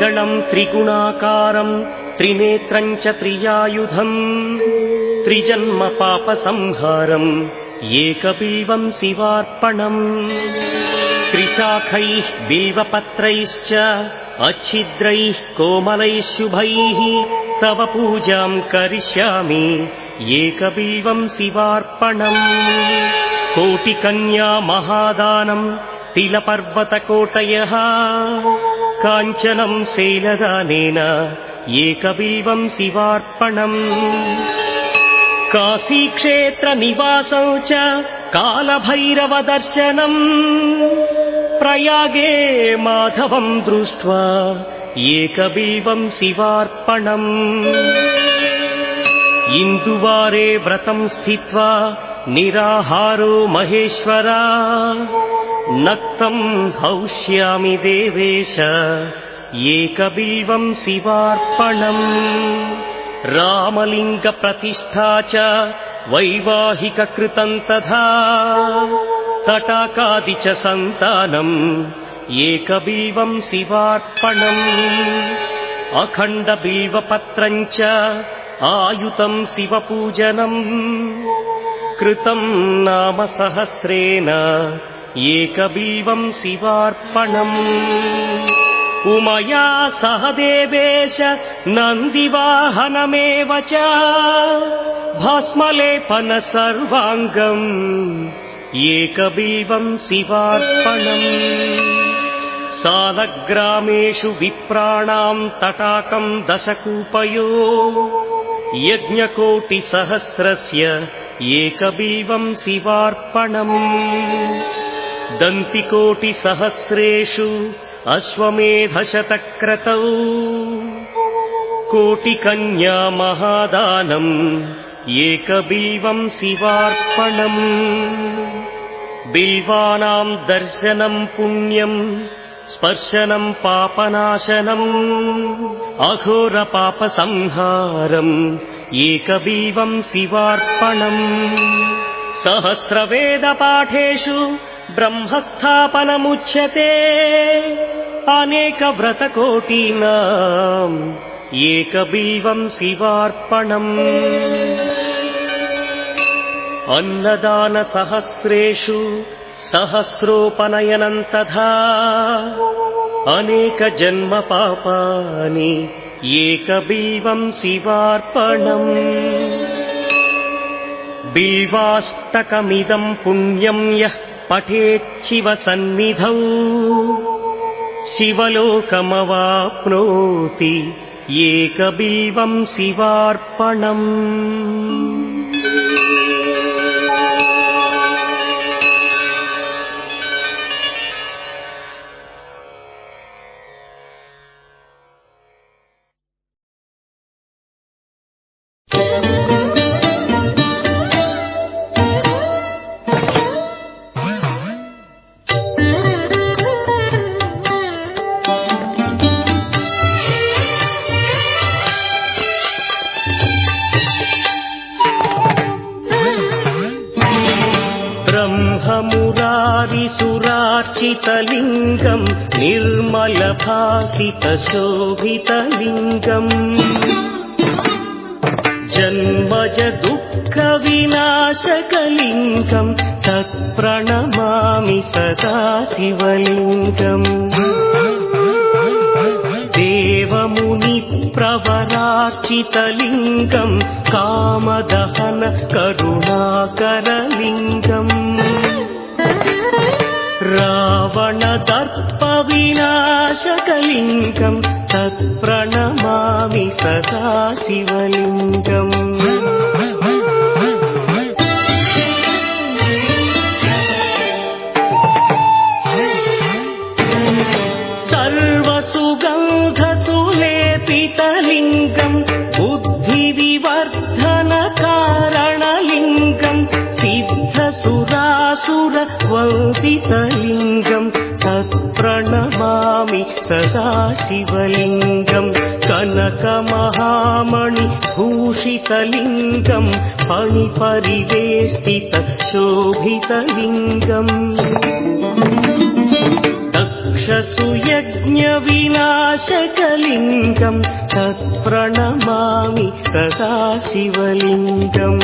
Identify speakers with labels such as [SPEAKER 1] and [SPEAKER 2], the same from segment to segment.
[SPEAKER 1] त्रिदलम् त्रिगुणाकारम् त्रिनेत्रम् च त्रियायुधम् त्रिजन्म पापसंहारम् एकबिल्वम् शिवार्पणम् त्रिशाखैः बिल्वपत्रैश्च अच्छिद्रैः कोमलैः शुभैः तव पूजाम् करिष्यामि एकबिल्वम् शिवार्पणम् कोटिकन्या महादानम् तिलपर्वतकोटयः काञ्चनम् शैलदानेन एकबिल्वम् शिवार्पणम् काशीक्षेत्रनिवासौ च कालभैरवदर्शनम् प्रयागे माधवम् दृष्ट्वा एकबिल्वम् शिवार्पणम् इन्दुवारे व्रतम् स्थित्वा निराहारो महेश्वरा नक्तम् हौष्यामि देवेश एकबिल्वम् शिवार्पणम्। रामलिङ्गप्रतिष्ठा च वैवाहिककृतम् तथा। तटाकादि च सन्तानम् एकबिल्वम् शिवार्पणम्। अखण्डबिल्वपत्रम् च आयुतम् शिवपूजनम्। कृतम् नाम सहस्रेण एकबिल्वम् शिवार्पणम्। उमया सह देवेश नन्दिवाहनमेव च। भस्मलेपन सर्वाङ्गम्। एकबिल्वम् शिवार्पणम्। सालग्रामेषु विप्राणाम् तटाकम् दशकूपयो। यज्ञकोटिसहस्रस्य एकबिल्वम् शिवार्पणम् दन्तिकोटिसहस्रेषु अश्वमेधशतक्रतौ। कोटिकन्या महादानम् एकबिल्वम् शिवार्पणम् बिल्वानाम् दर्शनम् पुण्यम् स्पर्शनम् पापनाशनम् अघोरपापसंहारम् एकबिल्वम् शिवार्पणम् सहस्रवेदपाठेषु ब्रह्मस्थापनमुच्यते। अनेकव्रतकोटीनाम् एकबिल्वम् शिवार्पणम्। अन्नदानसहस्रेषु सहस्रोपनयनम् तथा अनेकजन्मपापानि एकबिल्वम् शिवार्पणम्। बिल्वाष्टकमिदम् पुण्यम् यः पठेच्छिवसन्निधौ शिवलोकमवाप्नोति एकबिल्वम् शिवार्पणम् ब्रह्ममुरारिसुरार्चितलिङ्गम् निर्मलभासितशोभितलिङ्गम् जन्मज दुःखविनाशकलिङ्गम् तत्प्रणमामि सदा शिवलिङ्गम् देवमुनिप्रवरार्चितलिङ्गम् कामदहन करुणाकरलिङ्गम् रावणदर्पविनाशकलिङ्गम् तत्प्रणमामि सदा शिवलिङ्गम् शिवलिङ्गम् कनकमहामणिभूषितलिङ्गम् फणिपरिवेष्टित शोभितलिङ्गम्। वृषसुयज्ञविनाशकलिङ्गम् तत्प्रणमामि सदा शिवलिङ्गम्।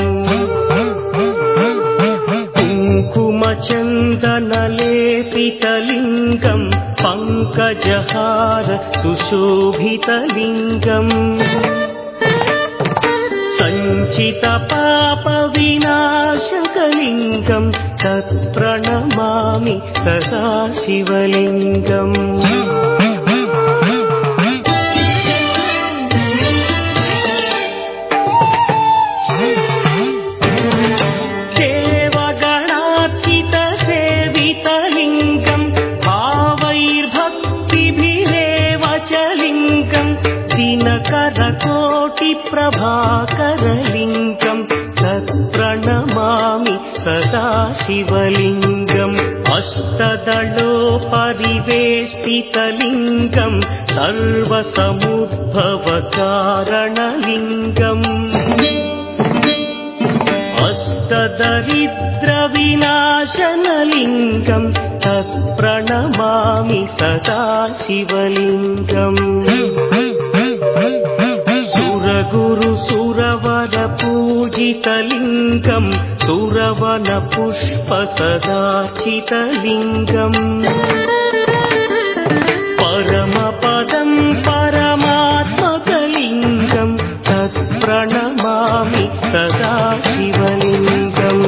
[SPEAKER 1] कुङ्कुमचन्दनलेपितलिङ्गम् पङ्कजहार सुशोभितलिङ्गम्। सञ्चितपापविनाशकलिङ्गम् तत्प्रणमामि सदा शिवलिङ्गम् शिवलिङ्गम् अष्टदलोपरिवेष्टितलिङ्गम् सर्वसमुद्भवकारणलिङ्गम् अष्टदरिद्रविनाशनलिङ्गम् तत्प्रणमामि सदा शिवलिङ्गम् सुरगुरु सुरवर पूजितलिङ्गम् सुरवन पुष्प सदाचितलिङ्गम् परमपदम् परमात्मकलिङ्गम् तत्प्रणमामि सदा शिवलिङ्गम्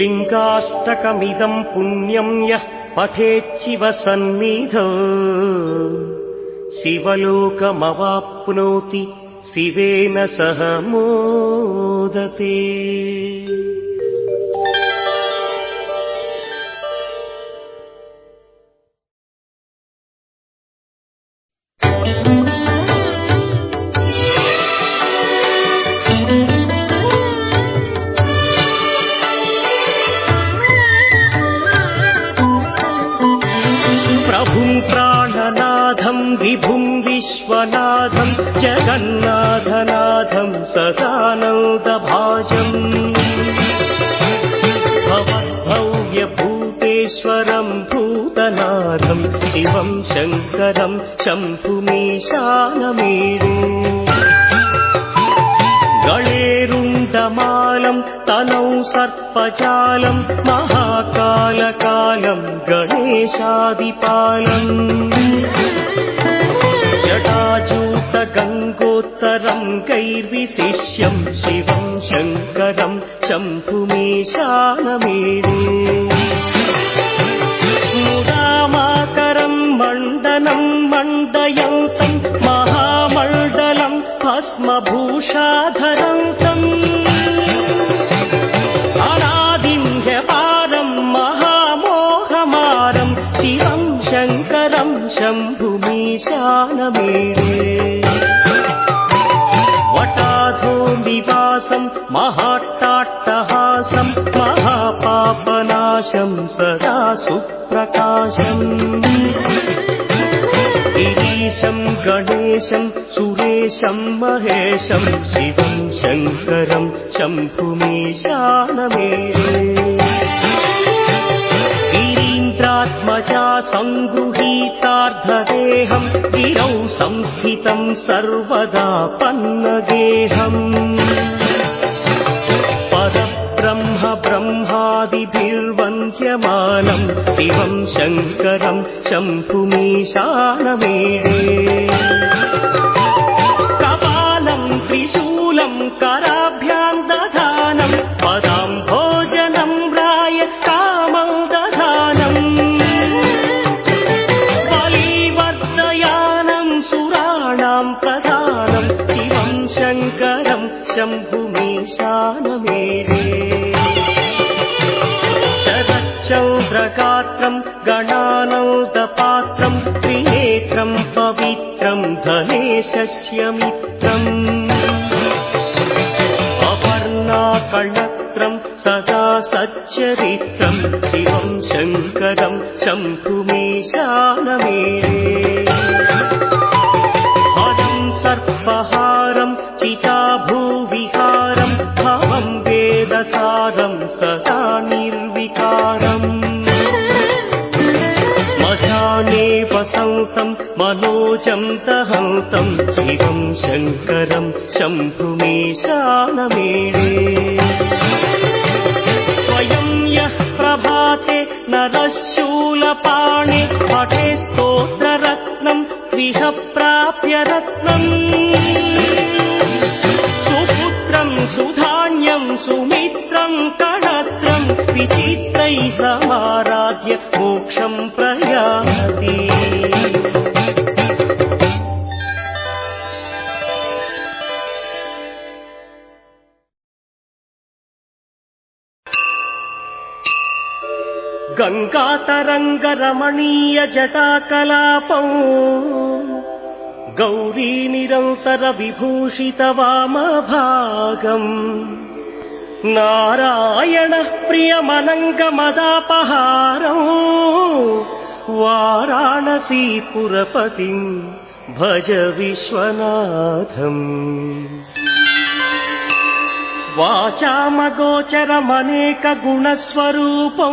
[SPEAKER 1] लिङ्गाष्टकमिदम् पुण्यम् यः पठेच्छिव सन्निधौ शिवलोकमवाप्नोति शिवेन सह मोदते सदानन्दभाजम्। भवद्भव्यभूतेश्वरम् भूतनाथम् शिवम् शङ्करम् शम्भुमीशानमेरे। गणेरुण्डमालम् तनौ सर्पजालम् महाकालकालम् गणेशादिपालम् जटाजूतगङ्गोत्तरम् कैर्विशिष्यम् शिवम् शङ्करम् शम्भुमीशानमेरे मुदामाकरम् मण्डनम् मण्डयन्तम् महामण्डलम् भस्मभूषाधरन्तम् वटाधो निवासम् महाट्टाट्टहासम् महापापनाशम् सदा सुप्रकाशम्। गिरीशम् गणेशम् सुरेशम् महेशम् शिवम् शङ्करम् शम्भुमीशानमेरे गिरीन्द्रात्मजा सङ्गृहीतार्धदेहम् गिरौ संस्थितम् सर्वदा पन्नगेहम् परब्रह्म ब्रह्मादिभिर्वन्द्यमानम् शिवम् शङ्करम् शम्भुमीशानमेरे चरित्रम् शिवम् शङ्करम् शङ्कुमेशानमेरे हरम् सर्पहारम् चिताभूविहारम् भवम् वेदसारम् सदा निर्विकारम्
[SPEAKER 2] श्मशाने वसन्तम् मनोजम् दहन्तम् शिवम् शङ्करम् चम्पुमेशानमेणे नरः शूलपाणि पठे स्तोत्ररत्नम् त्विह गङ्गातरङ्गरमणीय जटाकलापौ गौरी निरन्तर विभूषित वामभागम् नारायणः प्रियमनङ्गमदापहारौ। वाराणसीपुरपतिम् भज विश्वनाथम् वाचामगोचरमनेकगुणस्वरूपौ।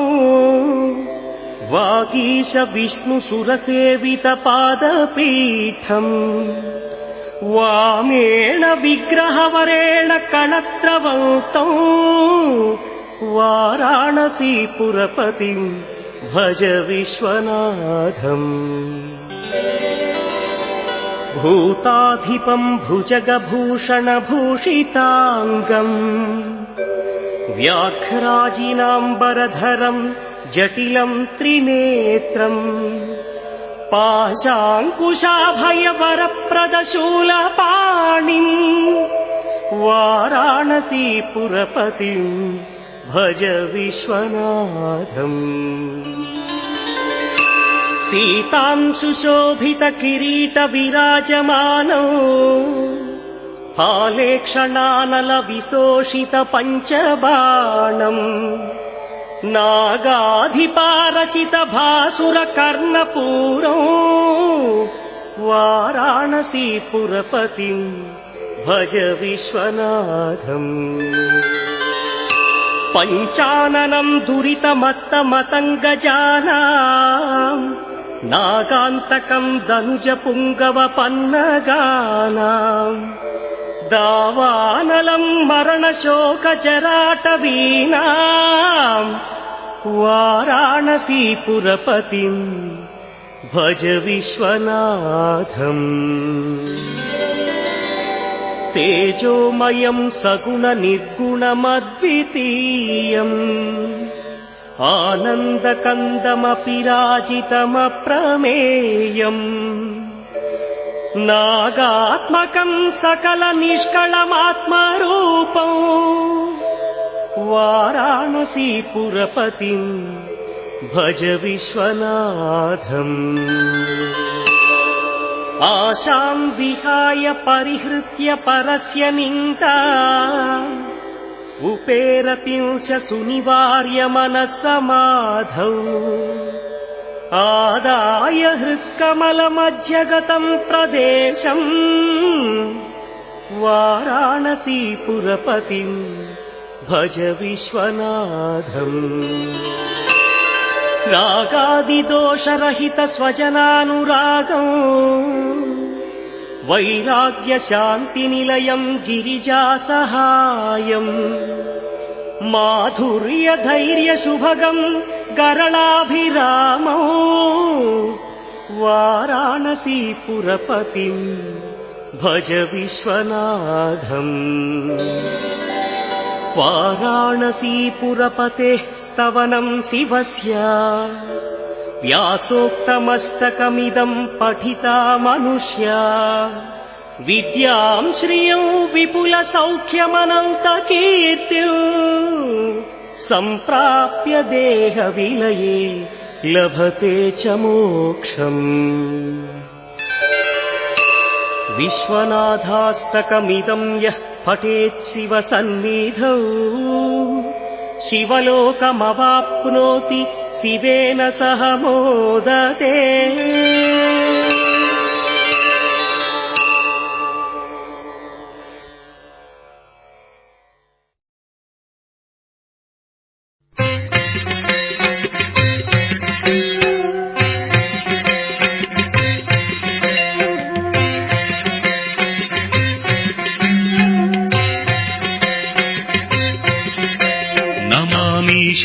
[SPEAKER 2] वागीश विष्णुसुरसेवितपादपीठम् वामेण विग्रहवरेण कणत्रवन्तौ वाराणसीपुरपतिम् भज विश्वनाथम् भूताधिपम् भुजगभूषणभूषिताङ्गम्। व्याघ्राजिनाम्बरधरम् जटिलम् त्रिनेत्रम्। पाशाङ्कुशाभयवरप्रदशूलपाणिम्। वाराणसीपुरपतिम् भज विश्वनाथम् सीताम् सुशोभित किरीट विराजमानौ हालेक्षणानल विशोषित पञ्चबाणम् नागाधिपारचित भासुर कर्णपूरौ वाराणसीपुरपतिम् भज विश्वनाथम्। पञ्चाननम् दुरितमत्तमतङ्गजाना नागान्तकम् दनुज पुङ्गवपन्नगानाम् दावानलम् मरणशोकजराटवीणाम् वाराणसीपुरपतिम् भज विश्वनाथम्। तेजोमयम् सगुणनिर्गुणमद्वितीयम् आनन्दकन्दमपि राजितमप्रमेयम् नागात्मकम् सकलनिष्कळमात्मरूपौ वाराणसीपुरपतिम् भज विश्वनाथम्। आशाम् विहाय परिहृत्य परस्य निन्दा उपेरतिम् च सुनिवार्य मनःसमाधौ आदाय हृत्कमलमध्यगतम् प्रदेशम् वाराणसीपुरपतिम् भज विश्वनाथम्। रागादिदोषरहित स्वजनानुरागम् वैराग्यशान्तिनिलयम् गिरिजासहायम्। माधुर्यधैर्यशुभगम् गरलाभिरामौ। वाराणसीपुरपतिम् भज विश्वनाथम्। वाराणसीपुरपतेः स्तवनम् शिवस्य व्यासोक्तमस्तकमिदम् पठिता मनुष्या। विद्याम् श्रियौ विपुलसौख्यमनन्तकीर्तिम् सम्प्राप्य देहविलये लभते च मोक्षम्। विश्वनाथास्तकमिदम् यः पठेत् शिवसन्निधौ शिवलोकमवाप्नोति शिवेन सह मोदते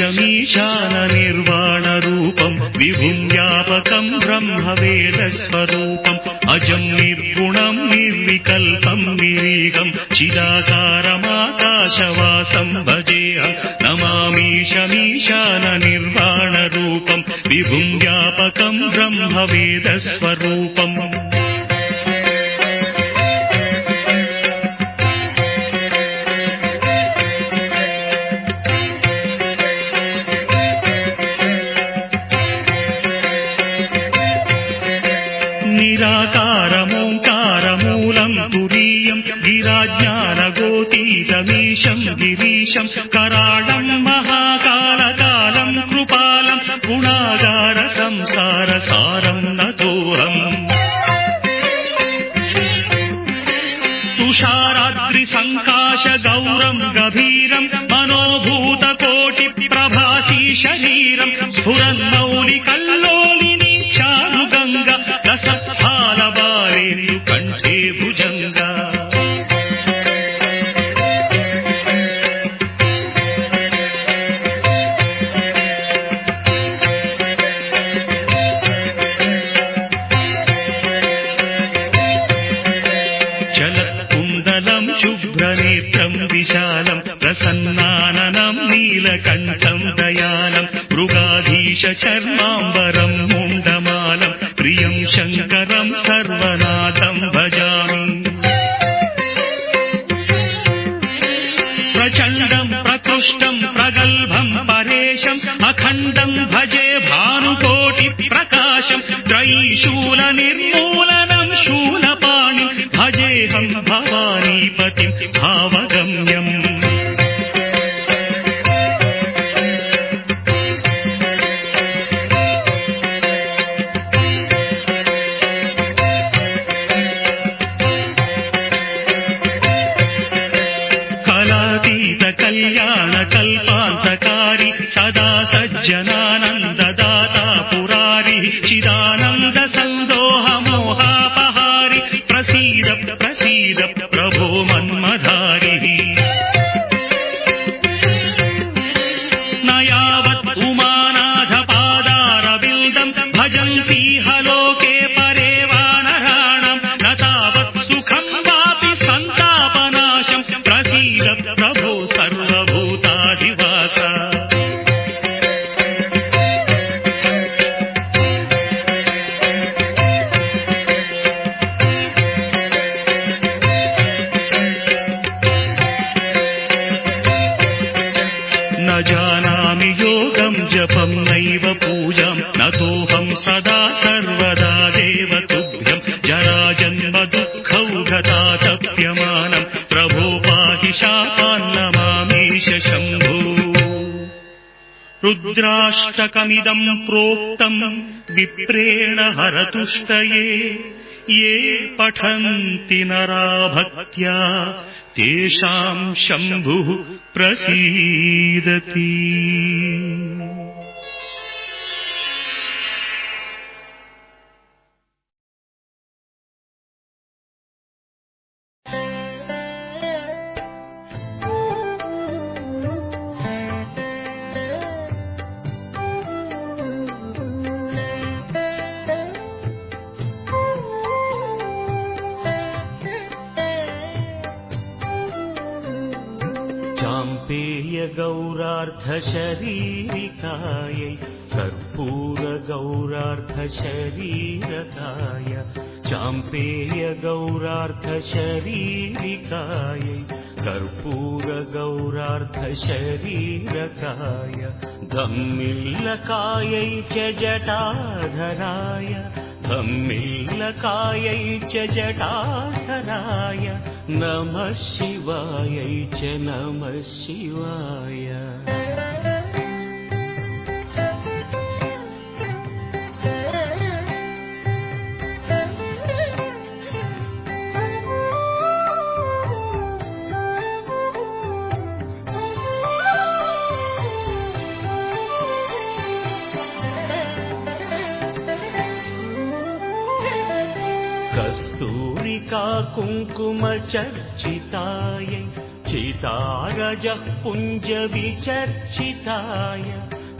[SPEAKER 3] शमीशाननिर्वाणरूपम् विभुम् व्यापकम् ब्रह्मवेदस्वरूपम् अजम् निर्गुणम् निर्विकल्पम् निरीगम् चिदा मिदम् प्रोक्तम् विप्रेण हरतुष्टये ये पठन्ति नराभक्त्या तेषाम् शम्भुः प्रसीदति। अर्धशरीरिकायै कर्पूरगौरार्धशरीरकाय चाम्पेयगौरार्धशरीरिकायै कर्पूरगौरार्धशरीरकाय शरीरकाय धम्मिल्लकायै च जटाधराय धम्मिल्लकायै च जटाधराय नमः शिवायै च नमः शिवाय। काकुङ्कुम कुङ्कुमचर्चितायै चितारजः पुञ्जविचर्चिताय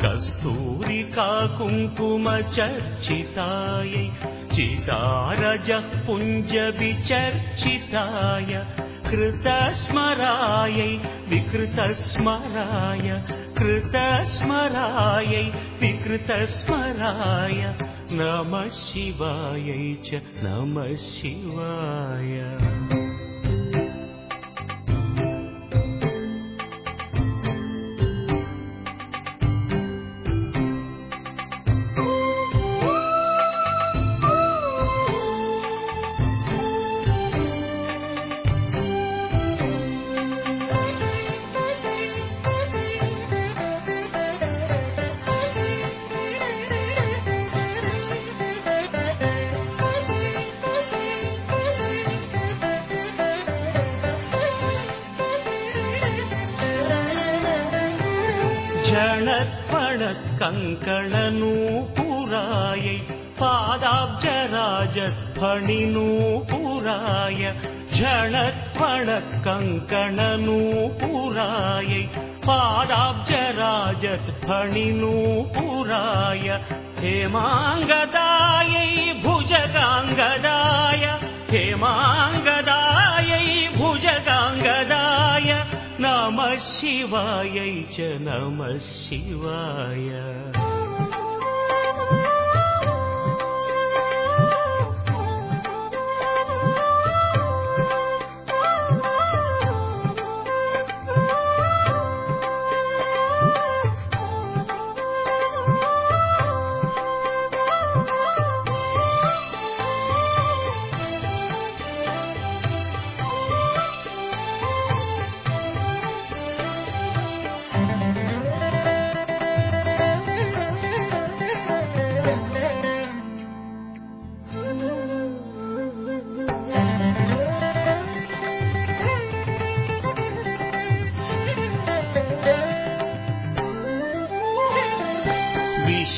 [SPEAKER 3] कस्तूरिका कुङ्कुमचर्चितायै चितारजः पुञ्जविचर्चिताय कृतस्मरायै विकृतस्मराय कृतस्मरायै विकृतस्मराय नमः शिवायै च नमः शिवाय झणत्पणकङ्कणनूपुरायै पादाब्जराजध्वनिनूपुराय झणत्पणकङ्कणनूपुरायै पादाब्जराजध्वनिनूपुराय हेमाङ्गदायै भुजगाङ्गदाय हेमाङ्गदायै शिवायै च नमः शिवाय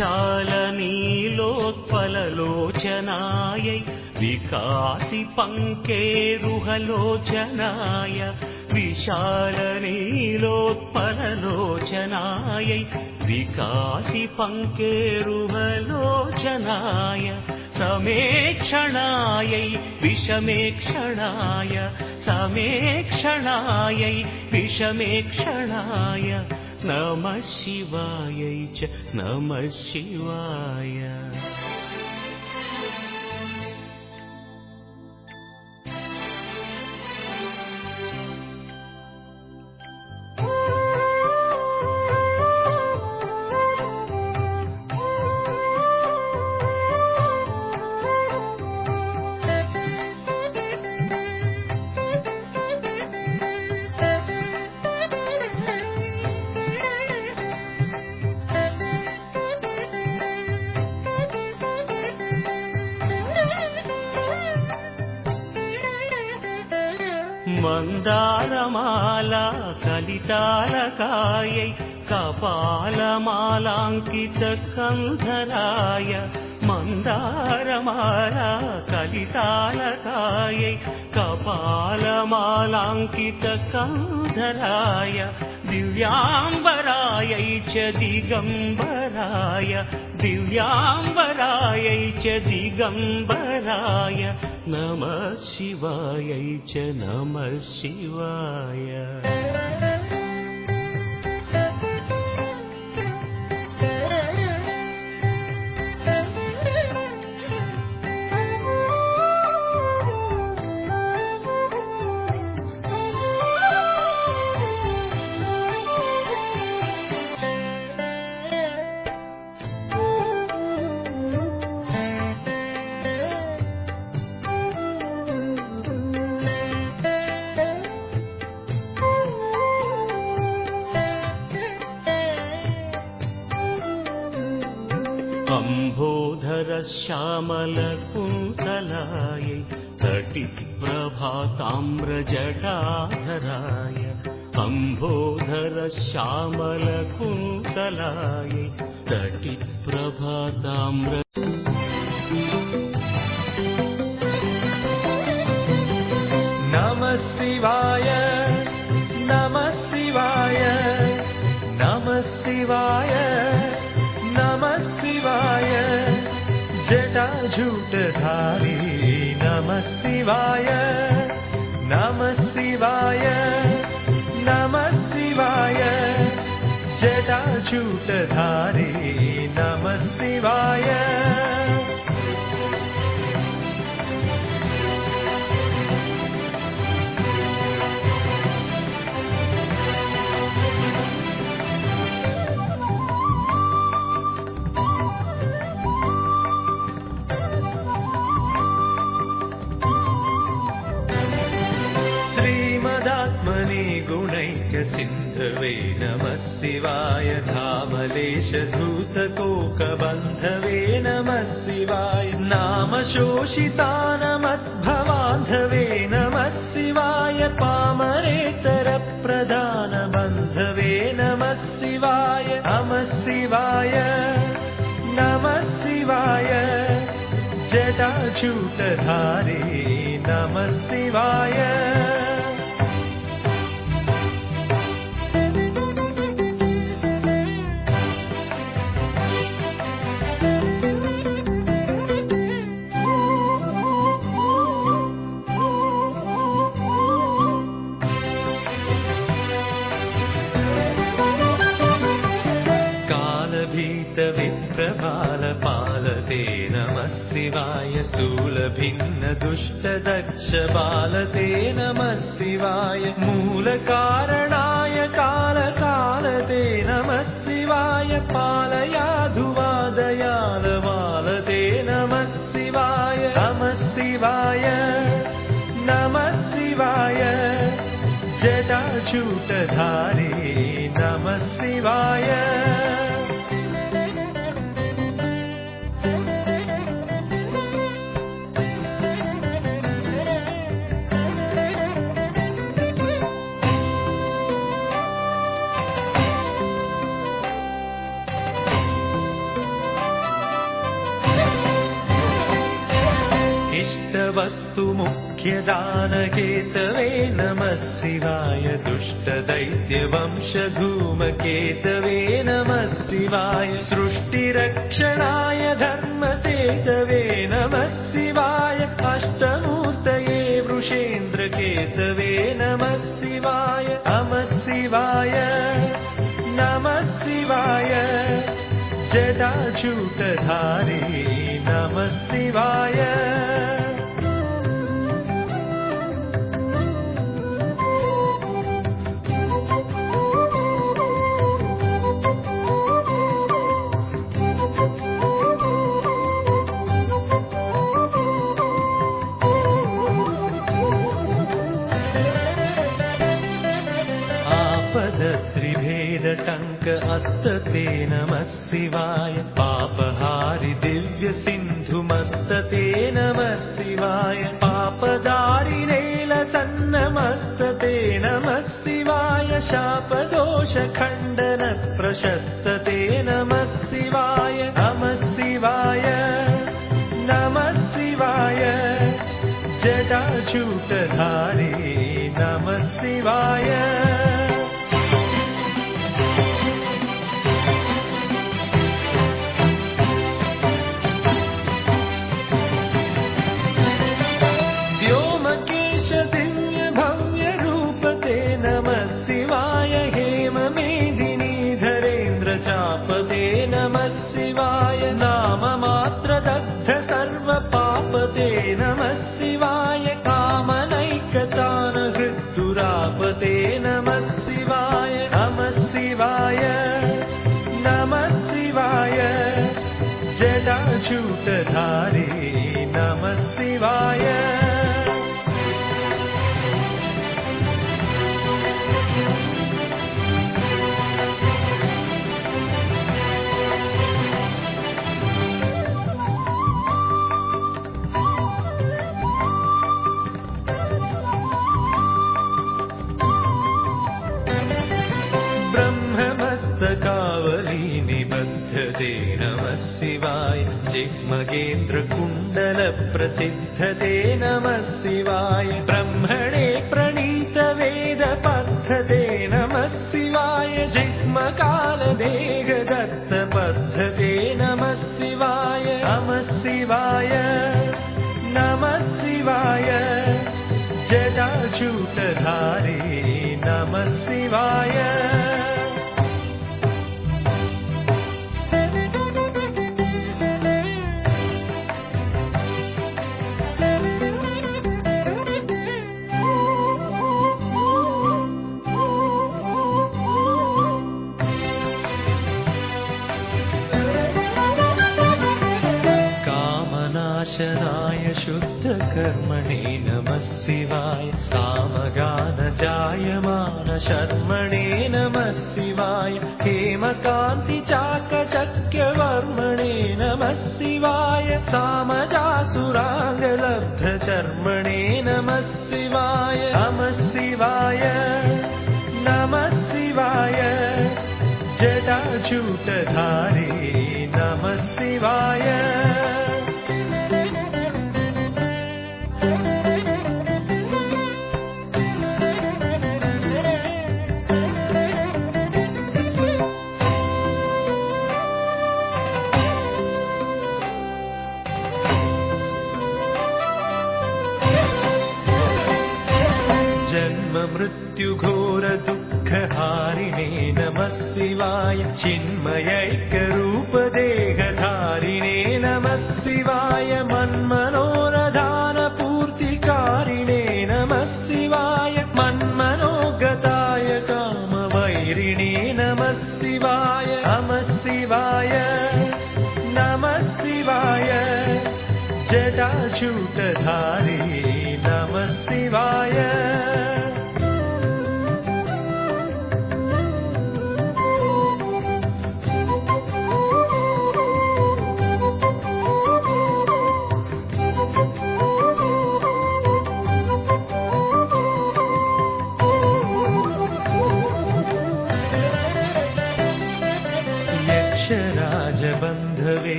[SPEAKER 3] विशालनीलोत्पललोचनायै विकासि पङ्केरुहलोचनाय विशालनीलोत्पललोचनायै विकासि पङ्केरुहलोचनाय समेक्षणायै विषमेक्षणाय समेक्षणायै विषमेक्षणाय नमः शिवायै च नमः शिवाय कलितालकायै कपालमालाङ्कितकन्धराय मन्दारमाला कलितालकायै कपालमालाङ्कितकन्धराय दिव्याम्बरायै च दिगम्बराय दिव्याम्बरायै च दिगम्बराय नमः शिवायै च नमः शिवाय अम्भोधरश्यामलकुन्तलायै तटिप्रभाताम्रजटाधराय अम्भोधरश्यामलकुन्तलायै तटिप्रभाताम्र
[SPEAKER 1] नमः शिवाय जटाजूटधारी नमः शिवाय नमः शिवाय नमः शिवाय। जटाजूटधारी नमः शिवाय धामलेशधूतकोकबन्धवे नमः शिवाय नाम शोषितानमद्भवान्धवे नमः शिवाय पामरेतरप्रधानबन्धवे नमः शिवाय नमः शिवाय नमः शिवाय जटाजूटधारे नमः शिवाय शूलभिन्नदुष्टदक्षबालते नमः शिवाय मूलकारणाय कालकालते नमः शिवाय पालयाधुवादयालवालते नमः शिवाय नमः शिवाय जटाजूटधारे मुख्यदानकेतवे नमः शिवाय दुष्टदैत्यवंशधूमकेतवे नमः शिवाय सृष्टिरक्षणाय धर्मकेतवे नमः शिवाय अष्टमूर्तये वृषेन्द्रकेतवे नमः शिवाय। नमः शिवाय। नमः शिवाय। जटाजूटधारे नमः शिवाय अस्तते नमः शिवाय। पापहारि दिव्यसिन्धुमस्तते नमः शिवाय। पापदारिनेलसन्नमस्तते नमः शिवाय। शापदोषखण्डन प्रशस्तते नमः जिह्मकालदेहदत्तपद्धते शुद्धकर्मणे नमः शिवाय सामगानजायमान शर्मणे नमः शिवाय हेमकान्तिचाकचक्यवर्मणे नमः शिवाय सामजासुराङ्गलब्धचर्मणे नमः शिवाय नमः शिवाय नमः शिवाय जटाजूटधारी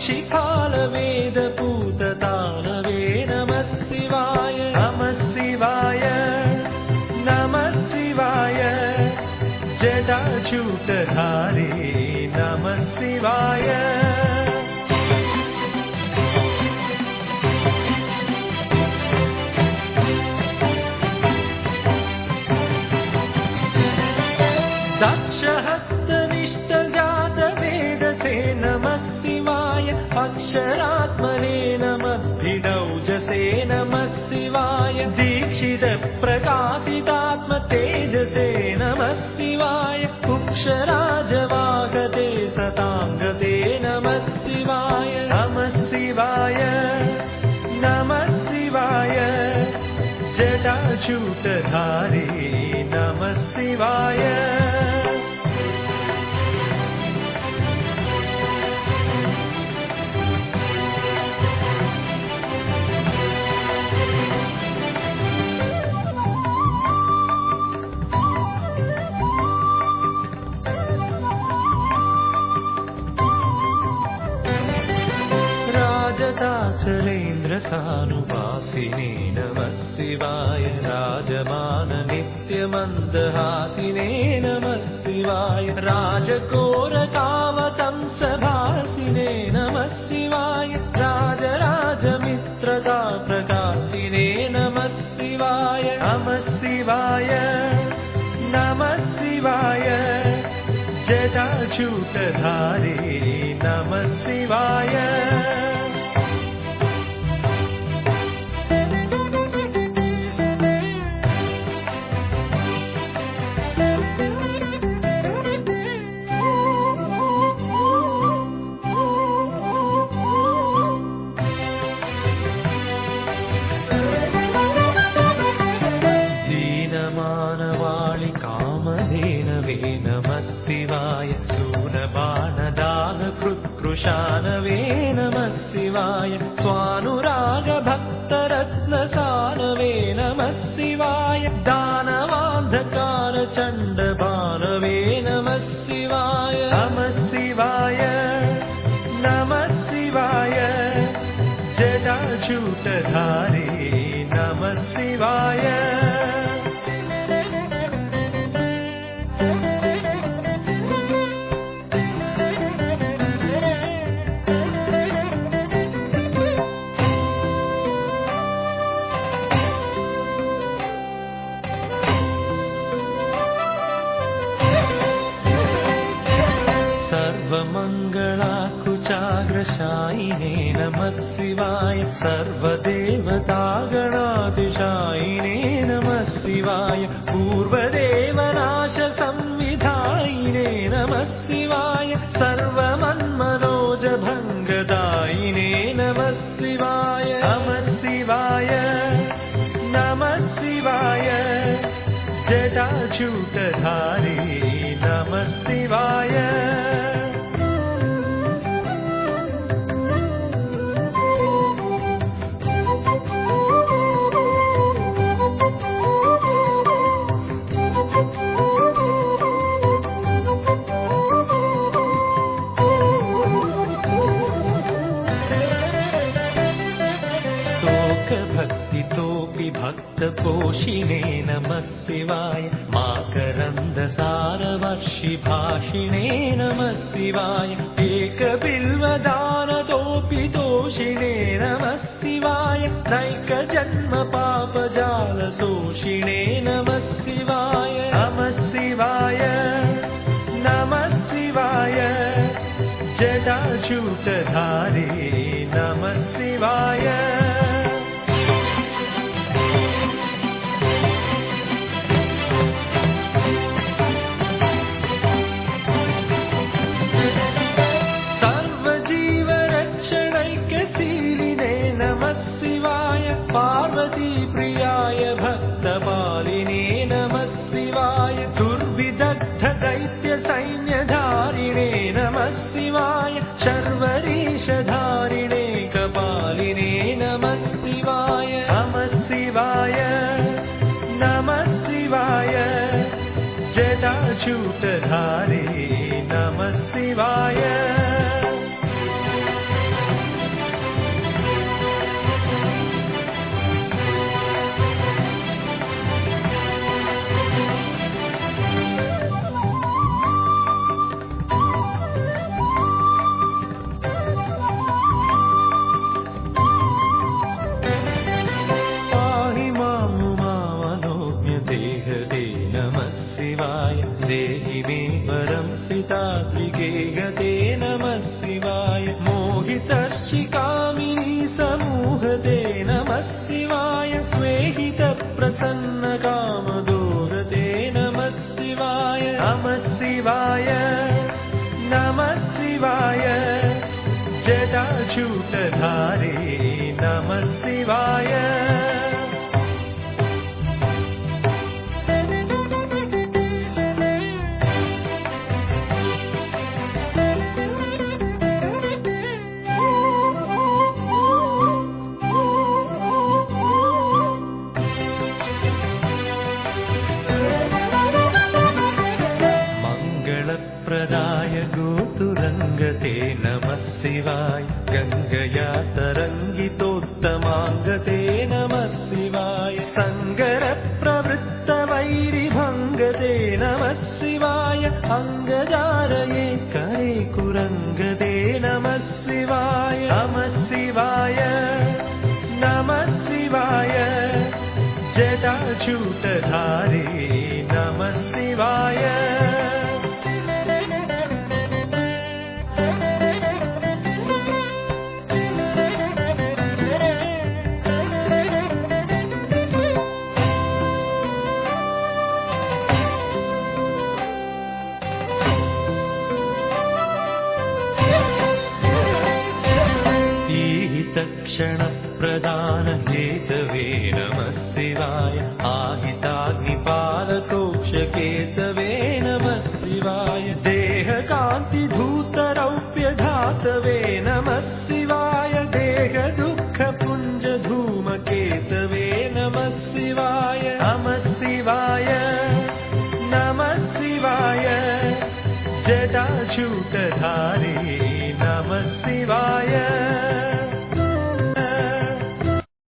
[SPEAKER 1] പക്ഷി കാലവേദ പൂ सताङ्गते नमः शिवाय नमः शिवाय नमः शिवाय जटाचूटधारी नमः शिवाय राजताचलेन्द्रसानुवासिने नमः शिवाय राजमाननित्यमन्दहासिने नमः शिवाय राजकोरकावतंसभासिने सूनबाणदानकृत्कृशानवे नमः शिवाय स्वानुरागभक्तरत्नसानवे नमः शिवाय दानवान्धकारचण्डबानवे नमः शिवाय नमः शिवाय नमः शिवाय जटाचूटधारी नमः शिवाय भक्तितोऽपि भक्तपोषिणे नमः शिवाय। माकरन्दसारवर्षिभाषिणे नमः शिवाय। एकबिल्वदानतोऽपि दोषिणे नमः शिवाय। नैकजन्मपापजालसोषिणे नमः शिवाय। नमः शिवाय। नमः शिवाय। जगाशूतधार धारी नमः शिवाय। नमः शिवाय। सङ्गरप्रवृत्तवैरिभङ्गते। नमः शिवाय अङ्गजारये करे कुरङ्ग।